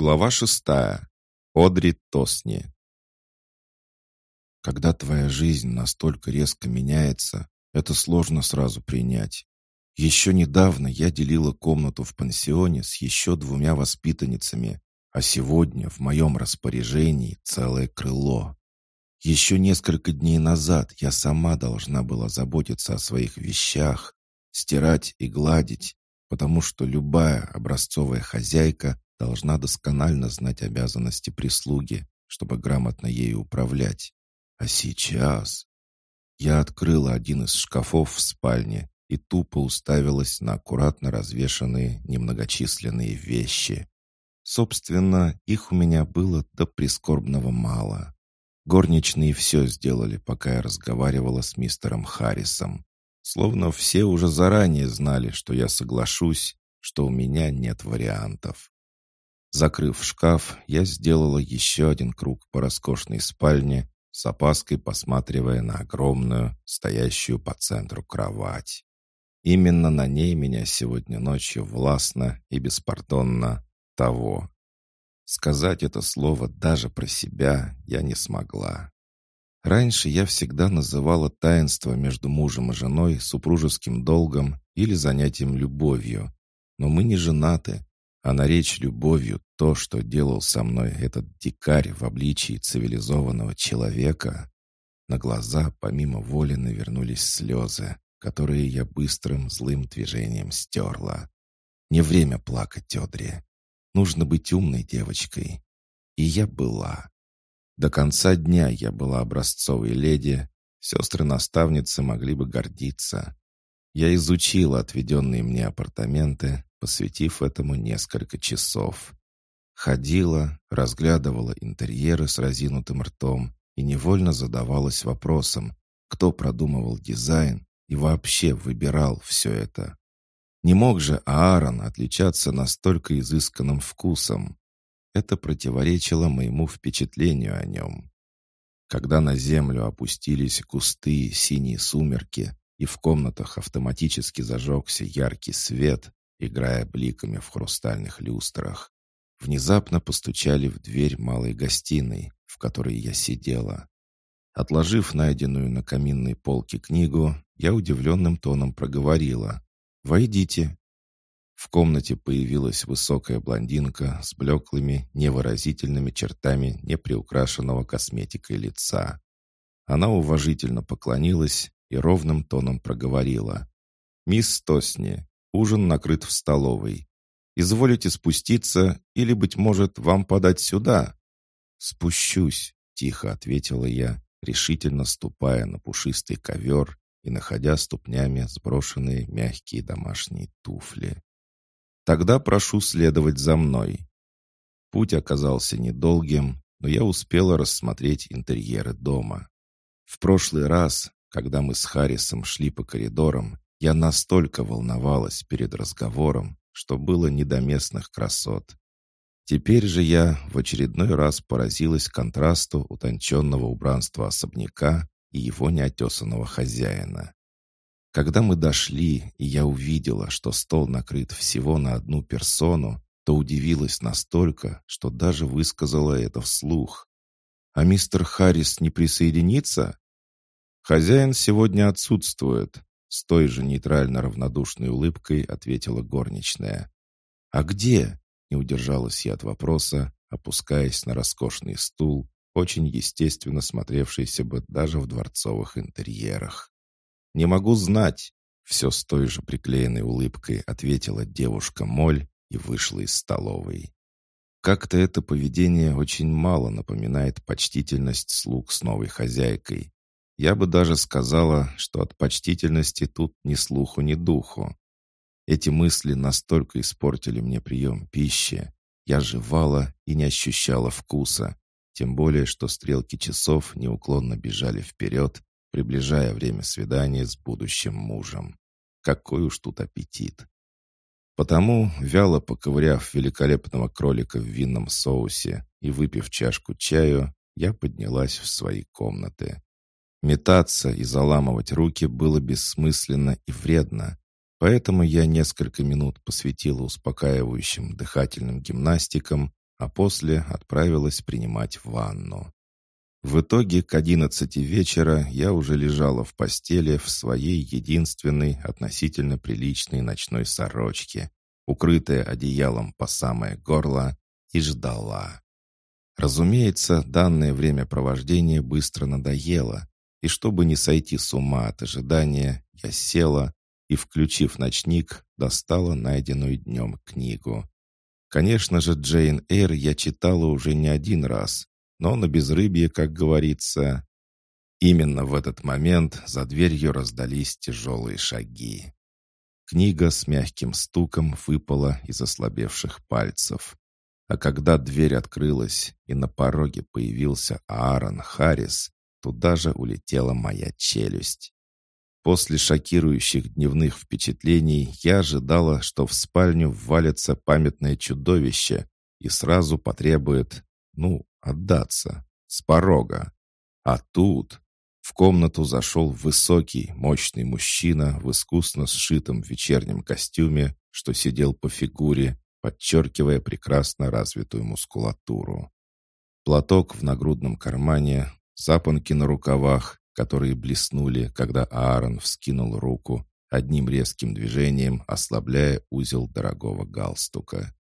Глава шестая. Одри Тосни. Когда твоя жизнь настолько резко меняется, это сложно сразу принять. Еще недавно я делила комнату в пансионе с еще двумя воспитанницами, а сегодня в моем распоряжении целое крыло. Еще несколько дней назад я сама должна была заботиться о своих вещах, стирать и гладить, потому что любая образцовая хозяйка должна досконально знать обязанности прислуги, чтобы грамотно ею управлять. А сейчас... Я открыла один из шкафов в спальне и тупо уставилась на аккуратно развешанные немногочисленные вещи. Собственно, их у меня было до прискорбного мало. Горничные все сделали, пока я разговаривала с мистером Харрисом. Словно все уже заранее знали, что я соглашусь, что у меня нет вариантов. Закрыв шкаф, я сделала еще один круг по роскошной спальне, с опаской посматривая на огромную, стоящую по центру кровать. Именно на ней меня сегодня ночью властно и беспардонно того. Сказать это слово даже про себя я не смогла. Раньше я всегда называла таинство между мужем и женой супружеским долгом или занятием любовью. Но мы не женаты, а наречь любовью то, что делал со мной этот дикарь в обличии цивилизованного человека. На глаза помимо воли навернулись слезы, которые я быстрым злым движением стерла. Не время плакать, Одри. Нужно быть умной девочкой. И я была. До конца дня я была образцовой леди, сестры-наставницы могли бы гордиться. Я изучила отведенные мне апартаменты, посвятив этому несколько часов. Ходила, разглядывала интерьеры с разинутым ртом и невольно задавалась вопросом, кто продумывал дизайн и вообще выбирал все это. Не мог же Аарон отличаться настолько изысканным вкусом. Это противоречило моему впечатлению о нем. Когда на землю опустились густые синие сумерки, и в комнатах автоматически зажегся яркий свет, играя бликами в хрустальных люстрах, внезапно постучали в дверь малой гостиной, в которой я сидела. Отложив найденную на каминной полке книгу, я удивленным тоном проговорила. «Войдите». В комнате появилась высокая блондинка с блеклыми, невыразительными чертами неприукрашенного косметикой лица. Она уважительно поклонилась и ровным тоном проговорила. «Мисс Тосни, ужин накрыт в столовой. Изволите спуститься или, быть может, вам подать сюда?» «Спущусь», — тихо ответила я, решительно ступая на пушистый ковер и находя ступнями сброшенные мягкие домашние туфли. Тогда прошу следовать за мной». Путь оказался недолгим, но я успела рассмотреть интерьеры дома. В прошлый раз, когда мы с Харрисом шли по коридорам, я настолько волновалась перед разговором, что было не до местных красот. Теперь же я в очередной раз поразилась контрасту утонченного убранства особняка и его неотесанного хозяина. Когда мы дошли, и я увидела, что стол накрыт всего на одну персону, то удивилась настолько, что даже высказала это вслух. «А мистер Харрис не присоединится?» «Хозяин сегодня отсутствует», — с той же нейтрально равнодушной улыбкой ответила горничная. «А где?» — не удержалась я от вопроса, опускаясь на роскошный стул, очень естественно смотревшийся бы даже в дворцовых интерьерах. «Не могу знать», — все с той же приклеенной улыбкой ответила девушка Моль и вышла из столовой. Как-то это поведение очень мало напоминает почтительность слуг с новой хозяйкой. Я бы даже сказала, что от почтительности тут ни слуху, ни духу. Эти мысли настолько испортили мне прием пищи. Я жевала и не ощущала вкуса, тем более, что стрелки часов неуклонно бежали вперед, приближая время свидания с будущим мужем. Какой уж тут аппетит! Потому, вяло поковыряв великолепного кролика в винном соусе и выпив чашку чаю, я поднялась в свои комнаты. Метаться и заламывать руки было бессмысленно и вредно, поэтому я несколько минут посвятила успокаивающим дыхательным гимнастикам, а после отправилась принимать ванну. В итоге к одиннадцати вечера я уже лежала в постели в своей единственной относительно приличной ночной сорочке, укрытая одеялом по самое горло, и ждала. Разумеется, данное времяпровождение быстро надоело, и чтобы не сойти с ума от ожидания, я села и, включив ночник, достала найденную днем книгу. Конечно же, Джейн Эйр я читала уже не один раз, но на безрыбье, как говорится. Именно в этот момент за дверью раздались тяжелые шаги. Книга с мягким стуком выпала из ослабевших пальцев. А когда дверь открылась и на пороге появился Аарон Харрис, туда же улетела моя челюсть. После шокирующих дневных впечатлений я ожидала, что в спальню ввалится памятное чудовище и сразу потребует, ну, отдаться, с порога. А тут в комнату зашел высокий, мощный мужчина в искусно сшитом вечернем костюме, что сидел по фигуре, подчеркивая прекрасно развитую мускулатуру. Платок в нагрудном кармане, запонки на рукавах, которые блеснули, когда Аарон вскинул руку, одним резким движением ослабляя узел дорогого галстука.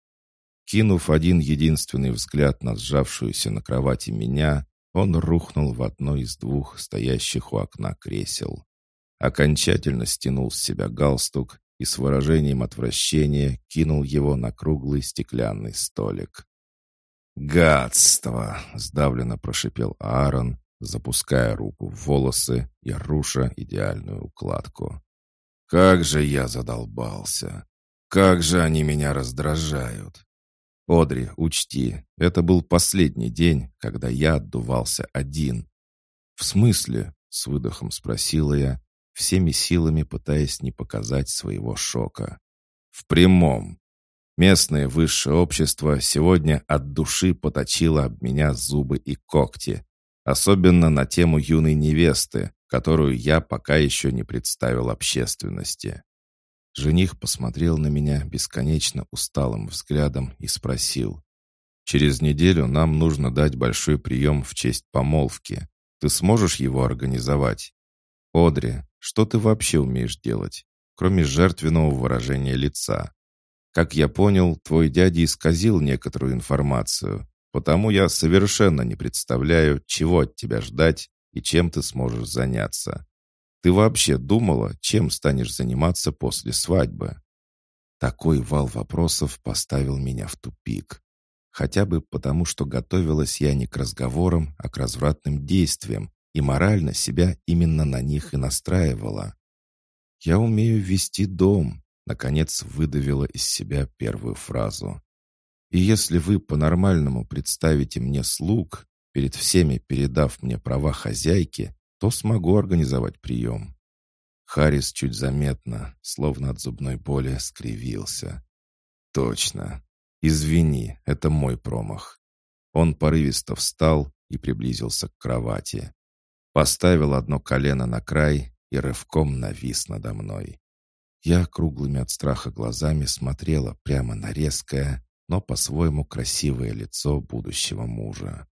Кинув один единственный взгляд на сжавшуюся на кровати меня, он рухнул в одно из двух стоящих у окна кресел. Окончательно стянул с себя галстук и с выражением отвращения кинул его на круглый стеклянный столик. «Гадство!» — сдавленно прошипел Аарон, запуская руку в волосы и руша идеальную укладку. «Как же я задолбался! Как же они меня раздражают!» «Одри, учти, это был последний день, когда я отдувался один». «В смысле?» — с выдохом спросила я, всеми силами пытаясь не показать своего шока. «В прямом. Местное высшее общество сегодня от души поточило об меня зубы и когти, особенно на тему юной невесты, которую я пока еще не представил общественности. Жених посмотрел на меня бесконечно усталым взглядом и спросил. «Через неделю нам нужно дать большой прием в честь помолвки. Ты сможешь его организовать?» «Одри, что ты вообще умеешь делать, кроме жертвенного выражения лица?» «Как я понял, твой дядя исказил некоторую информацию, потому я совершенно не представляю, чего от тебя ждать и чем ты сможешь заняться. Ты вообще думала, чем станешь заниматься после свадьбы?» Такой вал вопросов поставил меня в тупик. Хотя бы потому, что готовилась я не к разговорам, а к развратным действиям, и морально себя именно на них и настраивала. «Я умею вести дом», — наконец выдавила из себя первую фразу. «И если вы по-нормальному представите мне слуг, перед всеми передав мне права хозяйки, то смогу организовать прием». Харрис чуть заметно, словно от зубной боли, скривился. «Точно. Извини, это мой промах». Он порывисто встал и приблизился к кровати. Поставил одно колено на край и рывком навис надо мной. Я круглыми от страха глазами смотрела прямо на резкое, но по-своему красивое лицо будущего мужа.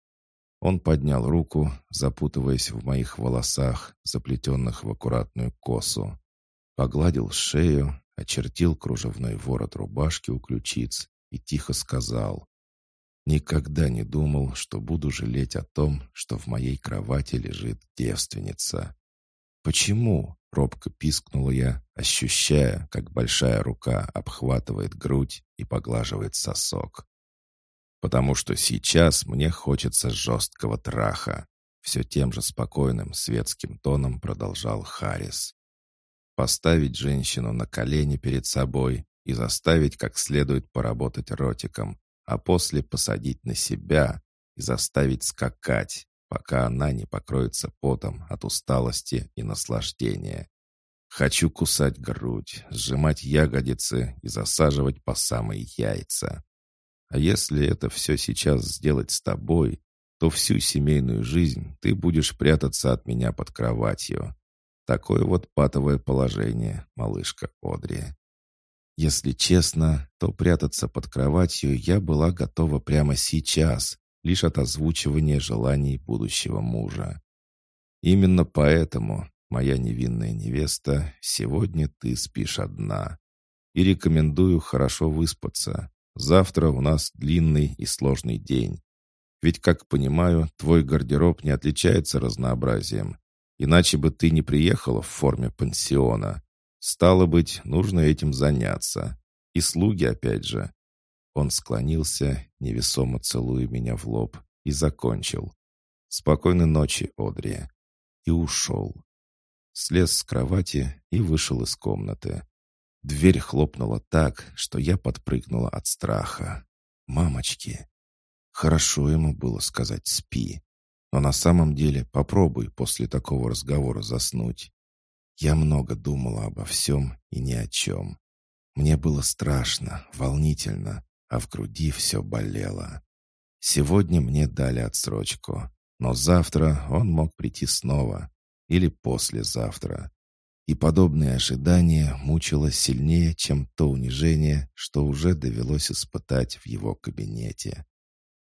Он поднял руку, запутываясь в моих волосах, заплетенных в аккуратную косу. Погладил шею, очертил кружевной ворот рубашки у ключиц и тихо сказал. «Никогда не думал, что буду жалеть о том, что в моей кровати лежит девственница». «Почему?» — робко пискнула я, ощущая, как большая рука обхватывает грудь и поглаживает сосок потому что сейчас мне хочется жесткого траха», все тем же спокойным светским тоном продолжал Харрис. «Поставить женщину на колени перед собой и заставить как следует поработать ротиком, а после посадить на себя и заставить скакать, пока она не покроется потом от усталости и наслаждения. Хочу кусать грудь, сжимать ягодицы и засаживать по самые яйца. А если это все сейчас сделать с тобой, то всю семейную жизнь ты будешь прятаться от меня под кроватью. Такое вот патовое положение, малышка Одри. Если честно, то прятаться под кроватью я была готова прямо сейчас, лишь от озвучивания желаний будущего мужа. Именно поэтому, моя невинная невеста, сегодня ты спишь одна. И рекомендую хорошо выспаться. Завтра у нас длинный и сложный день. Ведь, как понимаю, твой гардероб не отличается разнообразием. Иначе бы ты не приехала в форме пансиона. Стало быть, нужно этим заняться. И слуги опять же. Он склонился, невесомо целуя меня в лоб, и закончил. «Спокойной ночи, Одри». И ушел. Слез с кровати и вышел из комнаты. Дверь хлопнула так, что я подпрыгнула от страха. «Мамочки!» Хорошо ему было сказать «спи». Но на самом деле попробуй после такого разговора заснуть. Я много думала обо всем и ни о чем. Мне было страшно, волнительно, а в груди все болело. Сегодня мне дали отсрочку, но завтра он мог прийти снова или послезавтра. И подобное ожидание мучило сильнее, чем то унижение, что уже довелось испытать в его кабинете.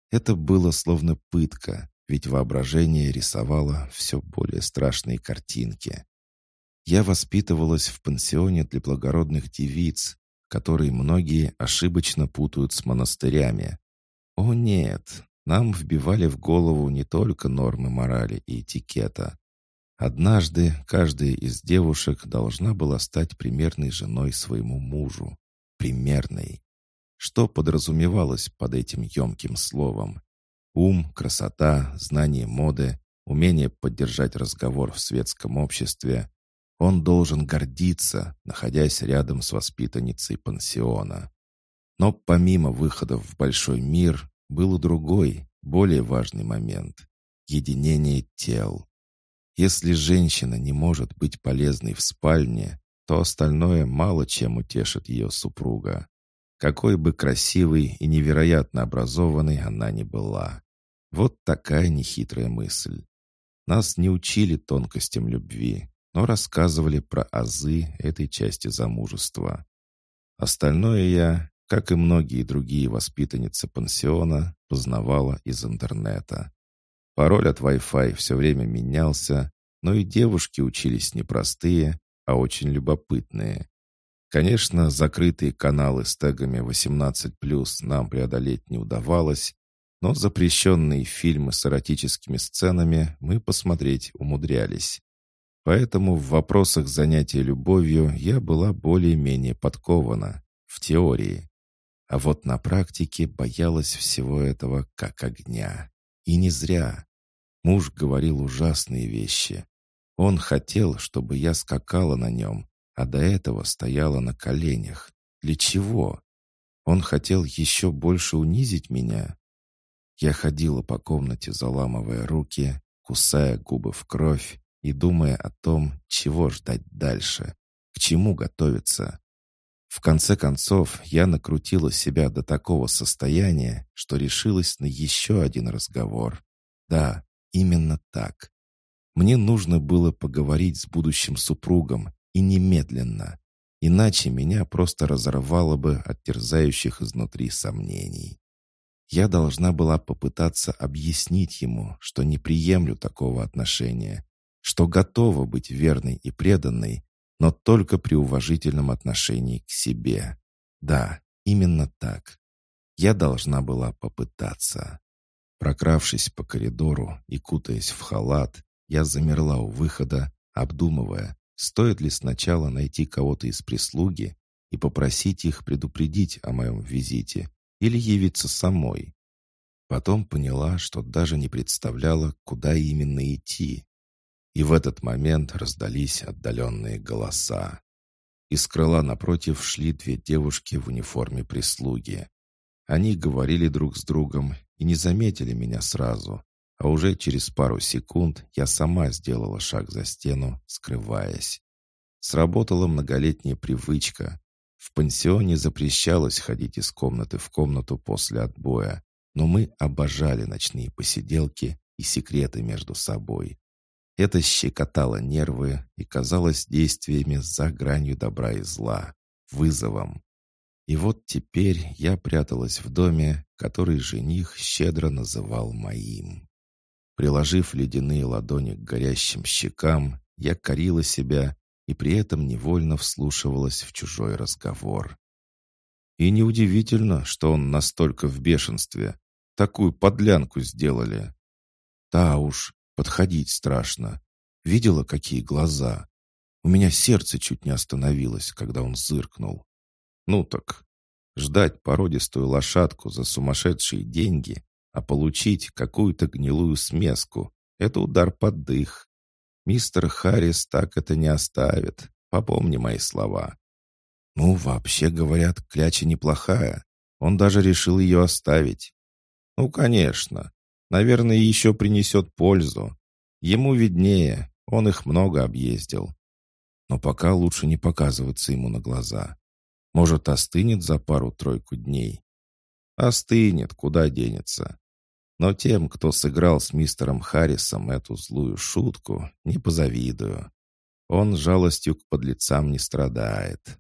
Это было словно пытка, ведь воображение рисовало все более страшные картинки. Я воспитывалась в пансионе для благородных девиц, которые многие ошибочно путают с монастырями. О нет, нам вбивали в голову не только нормы морали и этикета. Однажды каждая из девушек должна была стать примерной женой своему мужу. Примерной. Что подразумевалось под этим емким словом? Ум, красота, знание моды, умение поддержать разговор в светском обществе. Он должен гордиться, находясь рядом с воспитанницей пансиона. Но помимо выхода в большой мир, был и другой, более важный момент — единение тел. Если женщина не может быть полезной в спальне, то остальное мало чем утешит ее супруга. Какой бы красивой и невероятно образованной она ни была. Вот такая нехитрая мысль. Нас не учили тонкостям любви, но рассказывали про азы этой части замужества. Остальное я, как и многие другие воспитанницы пансиона, познавала из интернета. Пароль от Wi-Fi все время менялся, но и девушки учились не простые, а очень любопытные. Конечно, закрытые каналы с тегами 18+, нам преодолеть не удавалось, но запрещенные фильмы с эротическими сценами мы посмотреть умудрялись. Поэтому в вопросах занятия любовью я была более-менее подкована, в теории. А вот на практике боялась всего этого как огня. И не зря. Муж говорил ужасные вещи. Он хотел, чтобы я скакала на нем, а до этого стояла на коленях. Для чего? Он хотел еще больше унизить меня? Я ходила по комнате, заламывая руки, кусая губы в кровь и думая о том, чего ждать дальше, к чему готовиться. В конце концов, я накрутила себя до такого состояния, что решилась на еще один разговор. Да, именно так. Мне нужно было поговорить с будущим супругом, и немедленно. Иначе меня просто разорвало бы от терзающих изнутри сомнений. Я должна была попытаться объяснить ему, что не приемлю такого отношения, что готова быть верной и преданной, но только при уважительном отношении к себе. Да, именно так. Я должна была попытаться. Прокравшись по коридору и кутаясь в халат, я замерла у выхода, обдумывая, стоит ли сначала найти кого-то из прислуги и попросить их предупредить о моем визите или явиться самой. Потом поняла, что даже не представляла, куда именно идти. И в этот момент раздались отдаленные голоса. Из крыла напротив шли две девушки в униформе прислуги. Они говорили друг с другом и не заметили меня сразу, а уже через пару секунд я сама сделала шаг за стену, скрываясь. Сработала многолетняя привычка. В пансионе запрещалось ходить из комнаты в комнату после отбоя, но мы обожали ночные посиделки и секреты между собой. Это щекотало нервы и казалось действиями за гранью добра и зла, вызовом. И вот теперь я пряталась в доме, который жених щедро называл моим. Приложив ледяные ладони к горящим щекам, я корила себя и при этом невольно вслушивалась в чужой разговор. И неудивительно, что он настолько в бешенстве. Такую подлянку сделали. Да уж, подходить страшно. Видела, какие глаза? У меня сердце чуть не остановилось, когда он зыркнул. Ну так, ждать породистую лошадку за сумасшедшие деньги, а получить какую-то гнилую смеску — это удар под дых. Мистер Харрис так это не оставит. Попомни мои слова. Ну, вообще, говорят, кляча неплохая. Он даже решил ее оставить. Ну, конечно. Наверное, еще принесет пользу. Ему виднее, он их много объездил. Но пока лучше не показываться ему на глаза. Может, остынет за пару-тройку дней. Остынет, куда денется. Но тем, кто сыграл с мистером Харрисом эту злую шутку, не позавидую. Он жалостью к подлецам не страдает.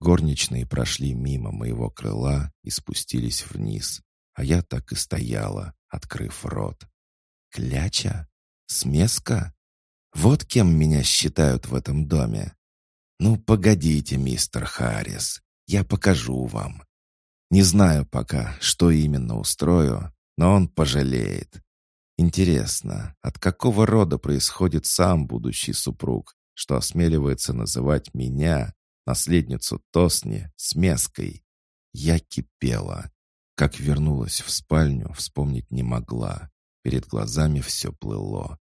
Горничные прошли мимо моего крыла и спустились вниз, а я так и стояла, открыв рот. «Кляча? Смеска? Вот кем меня считают в этом доме. Ну, погодите, мистер Харрис, я покажу вам. Не знаю пока, что именно устрою, но он пожалеет. Интересно, от какого рода происходит сам будущий супруг, что осмеливается называть меня, наследницу Тосни, смеской? Я кипела. Как вернулась в спальню, вспомнить не могла. Перед глазами все плыло.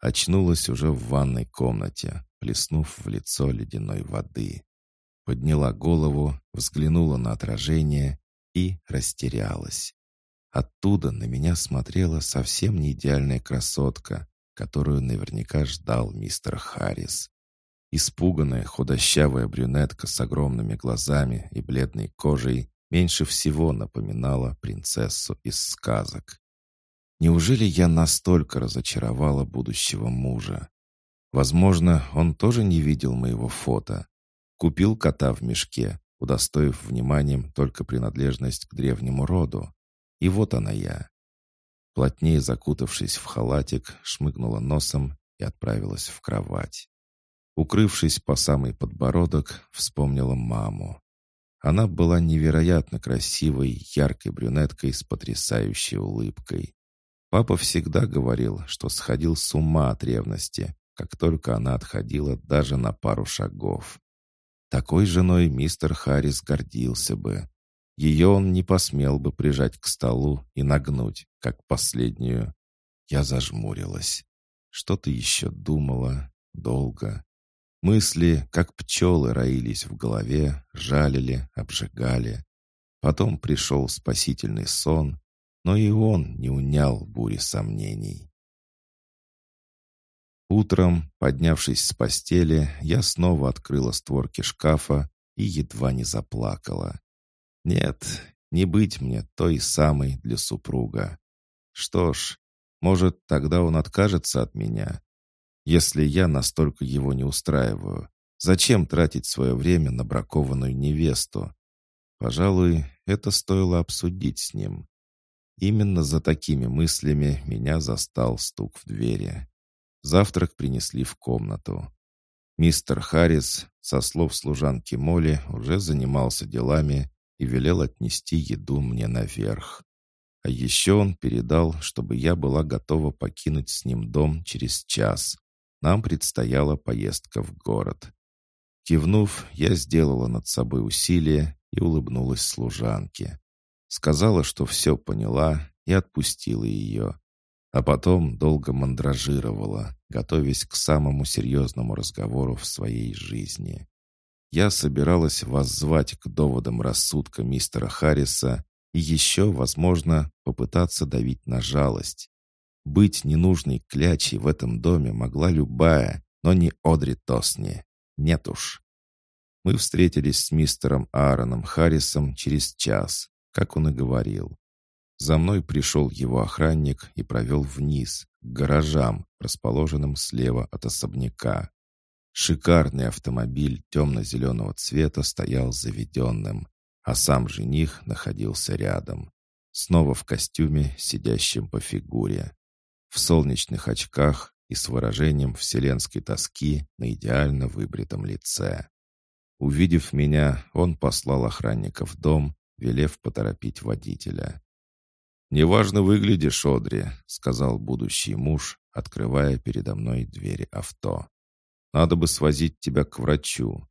Очнулась уже в ванной комнате, плеснув в лицо ледяной воды. Подняла голову, взглянула на отражение и растерялась. Оттуда на меня смотрела совсем не идеальная красотка, которую наверняка ждал мистер Харрис. Испуганная худощавая брюнетка с огромными глазами и бледной кожей меньше всего напоминала принцессу из сказок. Неужели я настолько разочаровала будущего мужа? Возможно, он тоже не видел моего фото. Купил кота в мешке, удостоив вниманием только принадлежность к древнему роду. И вот она я. Плотнее закутавшись в халатик, шмыгнула носом и отправилась в кровать. Укрывшись по самый подбородок, вспомнила маму. Она была невероятно красивой, яркой брюнеткой с потрясающей улыбкой. Папа всегда говорил, что сходил с ума от ревности, как только она отходила даже на пару шагов. Такой женой мистер Харрис гордился бы. Ее он не посмел бы прижать к столу и нагнуть, как последнюю. Я зажмурилась. Что-то еще думала. Долго. Мысли, как пчелы, роились в голове, жалили, обжигали. Потом пришел спасительный сон, но и он не унял бури сомнений. Утром, поднявшись с постели, я снова открыла створки шкафа и едва не заплакала. Нет, не быть мне той самой для супруга. Что ж, может, тогда он откажется от меня? Если я настолько его не устраиваю, зачем тратить свое время на бракованную невесту? Пожалуй, это стоило обсудить с ним. Именно за такими мыслями меня застал стук в двери. Завтрак принесли в комнату. Мистер Харрис, со слов служанки Молли, уже занимался делами и велел отнести еду мне наверх. А еще он передал, чтобы я была готова покинуть с ним дом через час. Нам предстояла поездка в город. Кивнув, я сделала над собой усилие и улыбнулась служанке. Сказала, что все поняла, и отпустила ее. А потом долго мандражировала, готовясь к самому серьезному разговору в своей жизни. Я собиралась воззвать к доводам рассудка мистера Харриса и еще, возможно, попытаться давить на жалость. Быть ненужной клячей в этом доме могла любая, но не Одри Тосни. Нет уж. Мы встретились с мистером Аароном Харрисом через час, как он и говорил. За мной пришел его охранник и провел вниз, к гаражам, расположенным слева от особняка. Шикарный автомобиль темно-зеленого цвета стоял заведенным, а сам жених находился рядом. Снова в костюме, сидящем по фигуре. В солнечных очках и с выражением вселенской тоски на идеально выбритом лице. Увидев меня, он послал охранника в дом, велев поторопить водителя. «Неважно выглядишь, Одри», — сказал будущий муж, открывая передо мной двери авто. «Надо бы свозить тебя к врачу».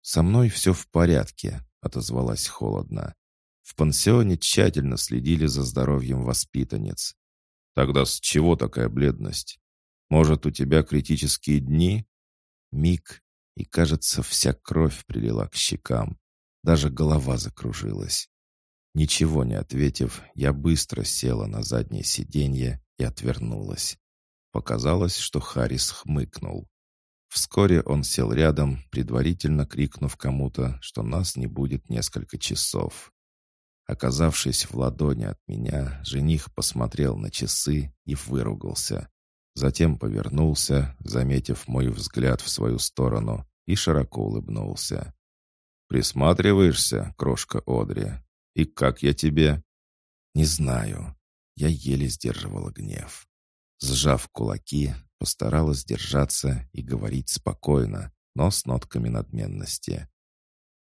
«Со мной все в порядке», — отозвалась холодно. В пансионе тщательно следили за здоровьем воспитанниц. «Тогда с чего такая бледность? Может, у тебя критические дни?» Миг, и, кажется, вся кровь прилила к щекам. Даже голова закружилась. Ничего не ответив, я быстро села на заднее сиденье и отвернулась. Показалось, что Харрис хмыкнул. Вскоре он сел рядом, предварительно крикнув кому-то, что нас не будет несколько часов. Оказавшись в ладони от меня, жених посмотрел на часы и выругался. Затем повернулся, заметив мой взгляд в свою сторону, и широко улыбнулся. «Присматриваешься, крошка Одри? И как я тебе?» «Не знаю». Я еле сдерживала гнев. Сжав кулаки, постаралась держаться и говорить спокойно, но с нотками надменности.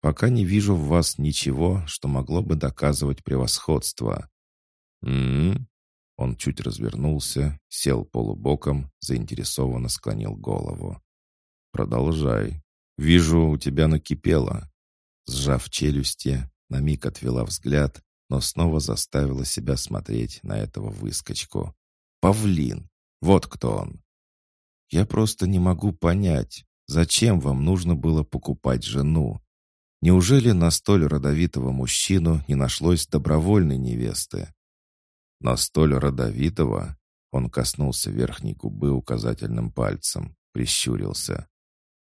«Пока не вижу в вас ничего, что могло бы доказывать превосходство». «М-м-м?» Он чуть развернулся, сел полубоком, заинтересованно склонил голову. «Продолжай. Вижу, у тебя накипело». Сжав челюсти, на миг отвела взгляд, но снова заставила себя смотреть на этого выскочку. «Павлин! Вот кто он!» «Я просто не могу понять, зачем вам нужно было покупать жену? Неужели на столь родовитого мужчину не нашлось добровольной невесты?» На столь родовитого он коснулся верхней губы указательным пальцем, прищурился.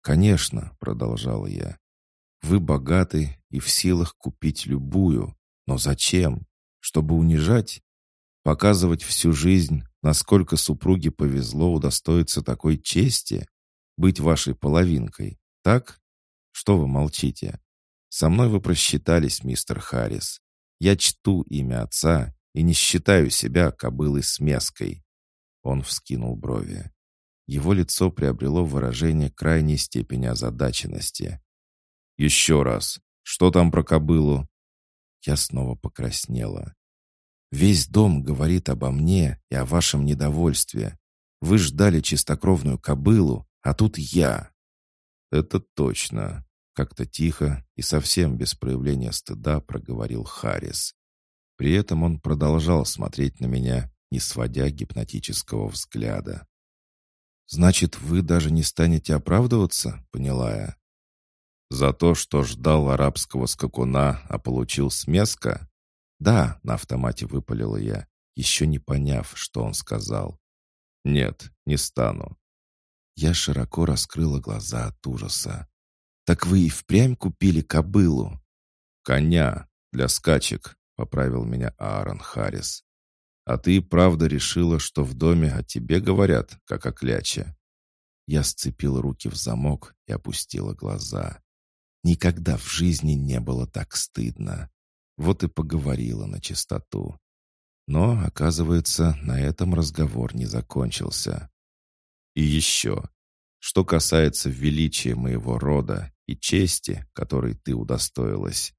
«Конечно», — продолжал я, — «вы богаты и в силах купить любую, но зачем? Чтобы унижать? Показывать всю жизнь, насколько супруге повезло удостоиться такой чести? Быть вашей половинкой, так? Что вы молчите? Со мной вы просчитались, мистер Харрис. Я чту имя отца и не считаю себя кобылой с меской». Он вскинул брови. Его лицо приобрело выражение крайней степени озадаченности. «Еще раз. Что там про кобылу?» Я снова покраснела. «Весь дом говорит обо мне и о вашем недовольстве. Вы ждали чистокровную кобылу, а тут я». «Это точно», — как-то тихо и совсем без проявления стыда проговорил Харрис. При этом он продолжал смотреть на меня, не сводя гипнотического взгляда. «Значит, вы даже не станете оправдываться?» — поняла я. «За то, что ждал арабского скакуна, а получил смеска?» «Да», — на автомате выпалила я, еще не поняв, что он сказал. «Нет, не стану». Я широко раскрыла глаза от ужаса. «Так вы и впрямь купили кобылу?» «Коня для скачек», поправил меня Аарон Харрис. «А ты правда решила, что в доме о тебе говорят, как о кляче?» Я сцепил руки в замок и опустила глаза. Никогда в жизни не было так стыдно. Вот и поговорила на чистоту. Но, оказывается, на этом разговор не закончился. И еще, что касается величия моего рода и чести, которой ты удостоилась,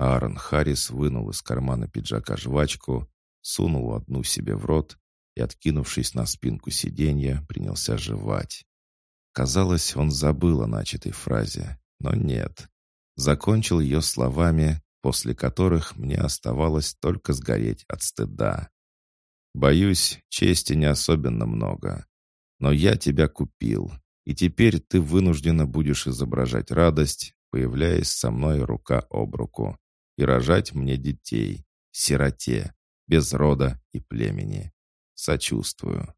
Аарон Харрис вынул из кармана пиджака жвачку, сунул одну себе в рот и, откинувшись на спинку сиденья, принялся жевать. Казалось, он забыл о начатой фразе, но нет. Закончил ее словами, после которых мне оставалось только сгореть от стыда. «Боюсь, чести не особенно много. Но я тебя купил, и теперь ты вынуждена будешь изображать радость, появляясь со мной рука об руку и рожать мне детей, сироте, без рода и племени. Сочувствую.